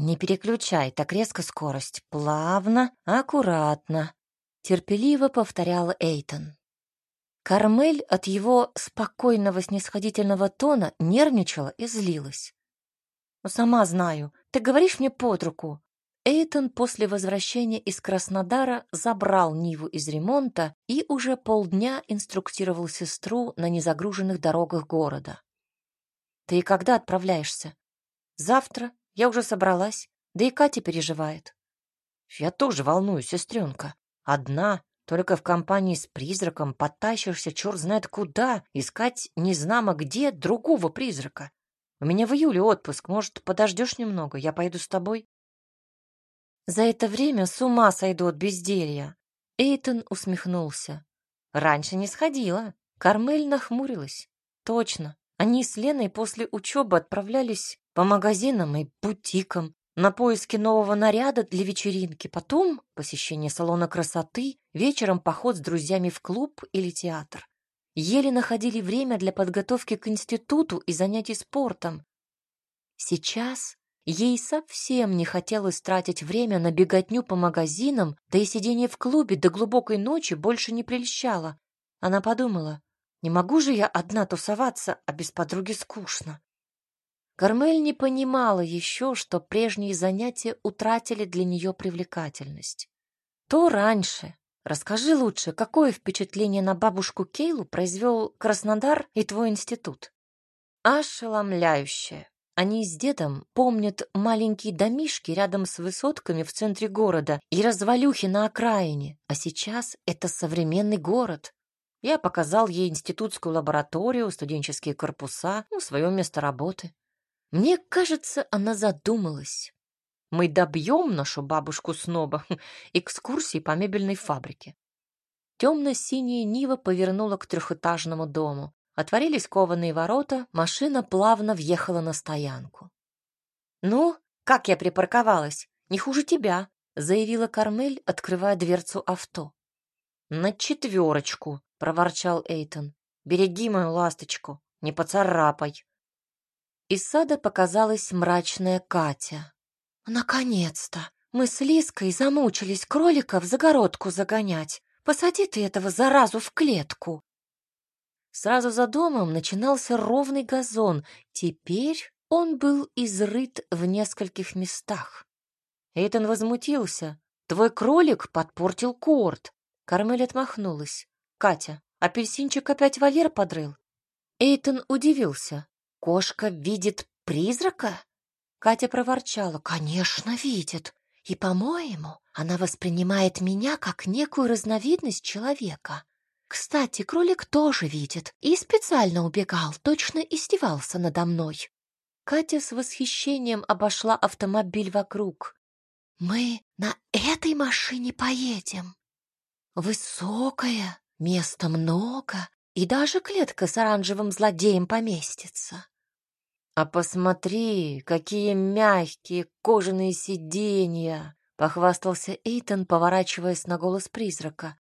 не переключай так резко скорость. Плавно, аккуратно», — терпеливо повторял Эйтон. Кармель от его спокойного снисходительного тона нервничала и злилась. «Ну, сама знаю, ты говоришь мне под руку». Эйтон после возвращения из Краснодара забрал Ниву из ремонта и уже полдня инструктировал сестру на незагруженных дорогах города. «Ты когда отправляешься?» «Завтра. Я уже собралась. Да и Катя переживает». «Я тоже волнуюсь, сестренка. Одна, только в компании с призраком потащишься черт знает куда, искать незнамо где другого призрака. У меня в июле отпуск, может, подождешь немного, я поеду с тобой?» За это время с ума сойду от безделья. Эйтон усмехнулся. Раньше не сходила. Кармель нахмурилась. Точно. Они с Леной после учебы отправлялись по магазинам и бутикам, на поиски нового наряда для вечеринки, потом посещение салона красоты, вечером поход с друзьями в клуб или театр. Еле находили время для подготовки к институту и занятий спортом. Сейчас ей совсем не хотелось тратить время на беготню по магазинам, да и сидение в клубе до глубокой ночи больше не прельщало. Она подумала, не могу же я одна тусоваться, а без подруги скучно. Кармель не понимала еще, что прежние занятия утратили для нее привлекательность. То раньше. Расскажи лучше, какое впечатление на бабушку Кейлу произвел Краснодар и твой институт? Ошеломляющее. Они с дедом помнят маленькие домишки рядом с высотками в центре города и развалюхи на окраине, а сейчас это современный город. Я показал ей институтскую лабораторию, студенческие корпуса, ну, свое место работы. Мне кажется, она задумалась. Мы добьем нашу бабушку сноба экскурсии по мебельной фабрике. Темно-синяя Нива повернула к трехэтажному дому. Отворились кованые ворота, машина плавно въехала на стоянку. «Ну, как я припарковалась? Не хуже тебя», — заявила Кармель, открывая дверцу авто. «На четверочку», — проворчал Эйтон. «Береги мою ласточку, не поцарапай». Из сада показалась мрачная Катя. «Наконец-то! Мы с Лиской замучились кролика в загородку загонять. Посади ты этого заразу в клетку!» Сразу за домом начинался ровный газон. Теперь он был изрыт в нескольких местах. Эйтон возмутился. «Твой кролик подпортил корт!» Кармель отмахнулась. «Катя, апельсинчик опять вольер подрыл?» Эйтон удивился. Кошка видит призрака? Катя проворчала. Конечно, видит. И, по-моему, она воспринимает меня как некую разновидность человека. Кстати, кролик тоже видит и специально убегал, точно издевался надо мной. Катя с восхищением обошла автомобиль вокруг. «Мы на этой машине поедем. Высокая, места много, и даже клетка с оранжевым злодеем поместится. А посмотри, какие мягкие кожаные сиденья, похвастался Эйтон, поворачиваясь на голос призрака.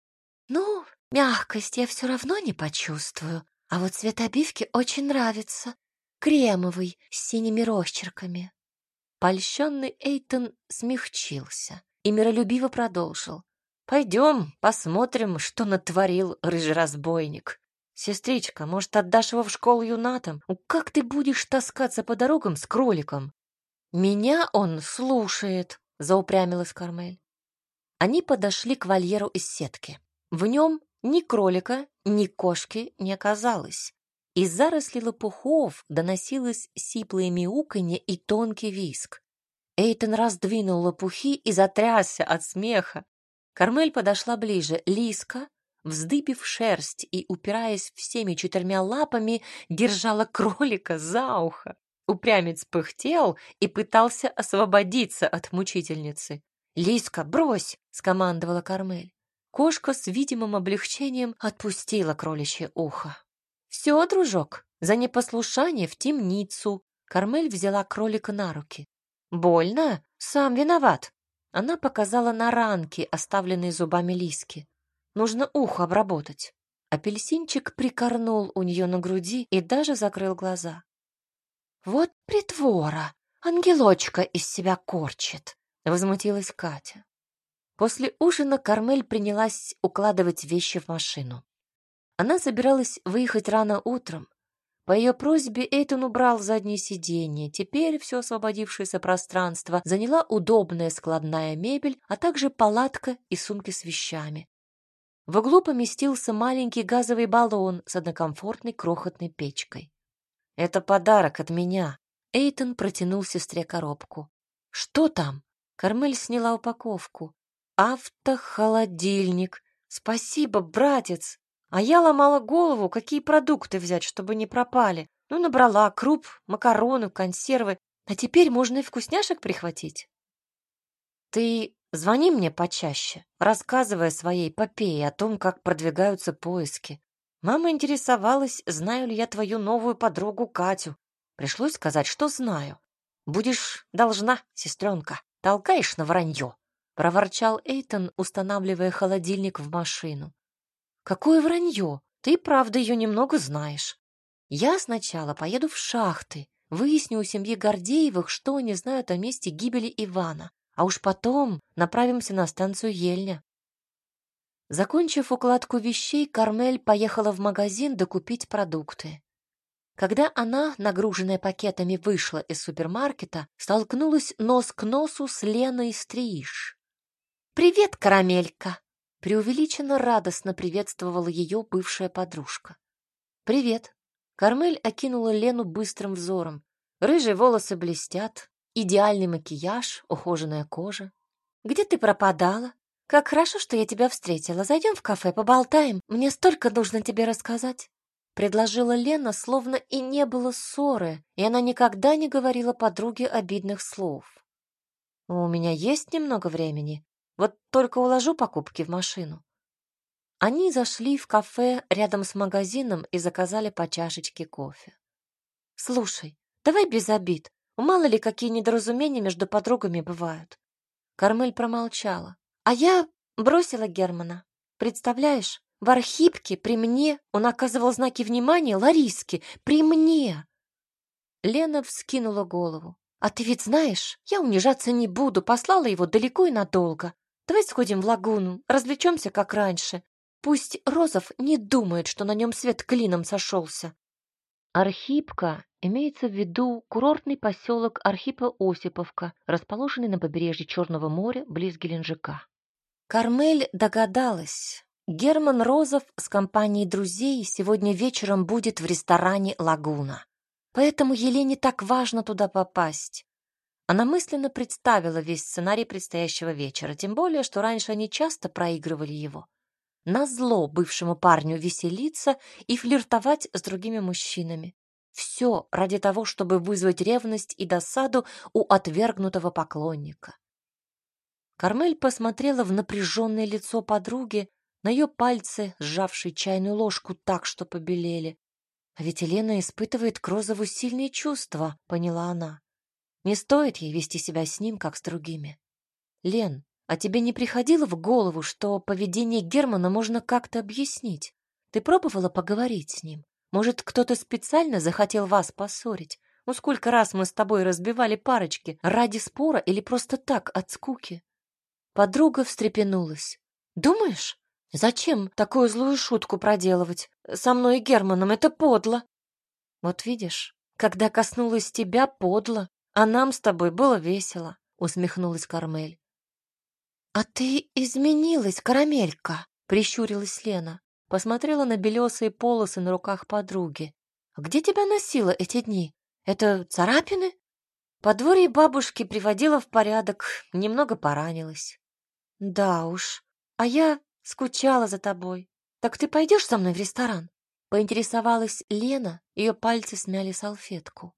Ну, мягкость я все равно не почувствую, а вот цвет обивки очень нравится. Кремовый, с синими росчерками. Польщенный Эйтон смягчился и миролюбиво продолжил. «Пойдем, посмотрим, что натворил рыжий разбойник. «Сестричка, может, отдашь его в школу юнатам? Ну, как ты будешь таскаться по дорогам с кроликом?» «Меня он слушает», — заупрямилась Кармель. Они подошли к вольеру из сетки. В нем ни кролика, ни кошки не оказалось. Из зарослей лопухов доносилось сиплое мяуканье и тонкий виск. Эйтон раздвинул лопухи и затрясся от смеха. Кармель подошла ближе. Лиска, вздыбив шерсть и, упираясь всеми четырьмя лапами, держала кролика за ухо. Упрямец пыхтел и пытался освободиться от мучительницы. «Лиска, брось!» — скомандовала Кармель. Кошка с видимым облегчением отпустила кроличье ухо. «Все, дружок, за непослушание в темницу!» Кармель взяла кролика на руки. «Больно? Сам виноват!» Она показала на ранки, оставленные зубами Лиски. Нужно ухо обработать. Апельсинчик прикорнул у нее на груди и даже закрыл глаза. «Вот притвора! ангелочка из себя корчит», — возмутилась Катя. После ужина Кармель принялась укладывать вещи в машину. Она собиралась выехать рано утром. По ее просьбе Эйтон убрал заднее сиденье. Теперь все освободившееся пространство заняла удобная складная мебель, а также палатка и сумки с вещами. В углу поместился маленький газовый баллон с однокомфортной крохотной печкой. «Это подарок от меня». Эйтон протянул сестре коробку. «Что там?» Кармель сняла упаковку. «Автохолодильник. Спасибо, братец. А я ломала голову, какие продукты взять, чтобы не пропали. Ну, набрала круп, макароны, консервы. А теперь можно и вкусняшек прихватить». «Ты звони мне почаще, рассказывая своей эпопее о том, как продвигаются поиски. Мама интересовалась, знаю ли я твою новую подругу Катю. Пришлось сказать, что знаю. Будешь должна, сестренка. Толкаешь на вранье. Проворчал Эйтон, устанавливая холодильник в машину. Какое вранье? Ты, правда, ее немного знаешь. Я сначала поеду в шахты, выясню у семьи Гордеевых, что они знают о месте гибели Ивана, а уж потом направимся на станцию Ельня. Закончив укладку вещей, Кармель поехала в магазин докупить продукты. Когда она, нагруженная пакетами, вышла из супермаркета, столкнулась нос к носу с Леной Стриж. «Привет, карамелька!» — преувеличенно радостно приветствовала ее бывшая подружка. «Привет!» — Кармель окинула Лену быстрым взором. Рыжие волосы блестят, идеальный макияж, ухоженная кожа. «Где ты пропадала? «Как хорошо, что я тебя встретила. Зайдем в кафе, поболтаем. Мне столько нужно тебе рассказать». Предложила Лена, словно и не было ссоры, и она никогда не говорила подруге обидных слов. «У меня есть немного времени. Вот только уложу покупки в машину». Они зашли в кафе рядом с магазином и заказали по чашечке кофе. «Слушай, давай без обид. Мало ли, какие недоразумения между подругами бывают». Кармель промолчала. А я бросила Германа. Представляешь, в Архипке при мне он оказывал знаки внимания Лариске. При мне! Лена вскинула голову. А ты ведь знаешь, я унижаться не буду, послала его далеко и надолго. Давай сходим в лагуну, развлечемся, как раньше. Пусть Розов не думает, что на нем свет клином сошелся. Архипка имеется в виду курортный поселок Архипа-Осиповка, расположенный на побережье Черного моря близ Геленджика. Кармель догадалась. Герман Розов с компанией друзей сегодня вечером будет в ресторане «Лагуна». Поэтому Елене так важно туда попасть. Она мысленно представила весь сценарий предстоящего вечера, тем более, что раньше они часто проигрывали его. Назло бывшему парню веселиться и флиртовать с другими мужчинами. Все ради того, чтобы вызвать ревность и досаду у отвергнутого поклонника. Кармель посмотрела в напряженное лицо подруги, на ее пальцы, сжавшие чайную ложку так, что побелели. А ведь Елена испытывает к Розову сильные чувства, поняла она. Не стоит ей вести себя с ним, как с другими. Лен, а тебе не приходило в голову, что поведение Германа можно как-то объяснить? Ты пробовала поговорить с ним? Может, кто-то специально захотел вас поссорить? Ну сколько раз мы с тобой разбивали парочки ради спора или просто так, от скуки? Подруга встрепенулась. «Думаешь? Зачем такую злую шутку проделывать? Со мной и Германом это подло». «Вот видишь, когда коснулась тебя, подло, а нам с тобой было весело», — усмехнулась Кармель. «А ты изменилась, карамелька», — прищурилась Лена. Посмотрела на белесые полосы на руках подруги. «Где тебя носило эти дни? Это царапины?» Подворье бабушки приводила в порядок, немного поранилась. Да уж. А я скучала за тобой. Так ты пойдешь со мной в ресторан? Поинтересовалась Лена, ее пальцы смяли салфетку.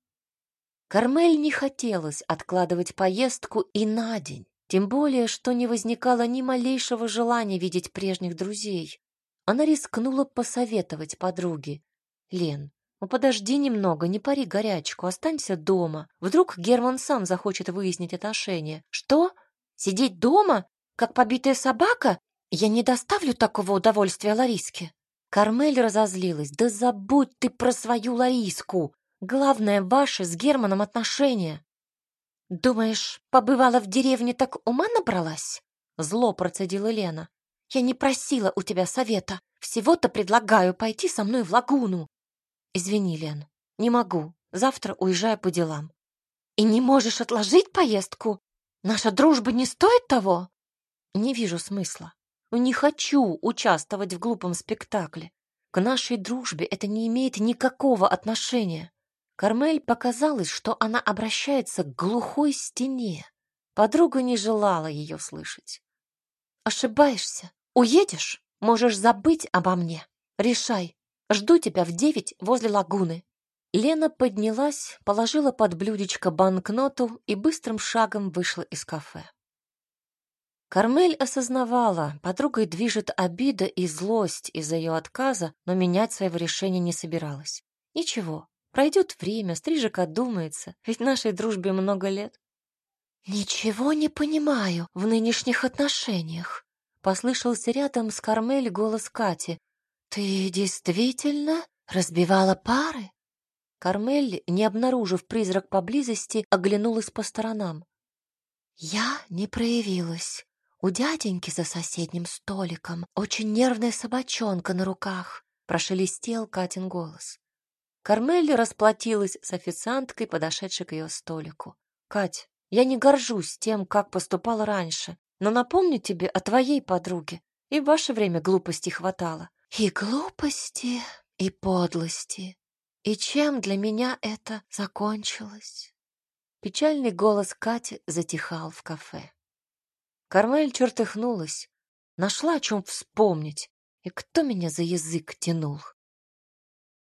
Кармель не хотелось откладывать поездку и на день, тем более, что не возникало ни малейшего желания видеть прежних друзей. Она рискнула посоветовать подруге. «Лен, ну подожди немного, не пари горячку, останься дома. Вдруг Герман сам захочет выяснить отношения». «Что? Сидеть дома? как побитая собака? Я не доставлю такого удовольствия Лариске. Кармель разозлилась. Да забудь ты про свою Лариску. Главное, ваши с Германом отношения. Думаешь, побывала в деревне, так ума набралась? Зло процедила Лена. Я не просила у тебя совета. Всего-то предлагаю пойти со мной в лагуну. Извини, Лен, не могу. Завтра уезжаю по делам. И не можешь отложить поездку? Наша дружба не стоит того? Не вижу смысла. Не хочу участвовать в глупом спектакле. К нашей дружбе это не имеет никакого отношения. Кармель показалось, что она обращается к глухой стене. Подруга не желала ее слышать. Ошибаешься. Уедешь, можешь забыть обо мне. Решай. Жду тебя в девять возле лагуны. Лена поднялась, положила под блюдечко банкноту и быстрым шагом вышла из кафе. Кармель осознавала, подругой движет обида и злость из-за ее отказа, но менять своего решения не собиралась. Ничего, пройдет время, Стрижек одумается, ведь нашей дружбе много лет. «Ничего не понимаю в нынешних отношениях», — послышался рядом с Кармель голос Кати. «Ты действительно разбивала пары?» Кармель, не обнаружив призрак поблизости, оглянулась по сторонам. «Я не проявилась. У дяденьки за соседним столиком очень нервная собачонка на руках», — прошелестел Катин голос. Кармель расплатилась с официанткой, подошедшей к ее столику. «Кать, я не горжусь тем, как поступала раньше, но напомню тебе о твоей подруге. И в ваше время глупости хватало». «И глупости, и подлости», и чем для меня это закончилось? Печальный голос Кати затихал в кафе. Кармель чертыхнулась, нашла о чем вспомнить. И кто меня за язык тянул?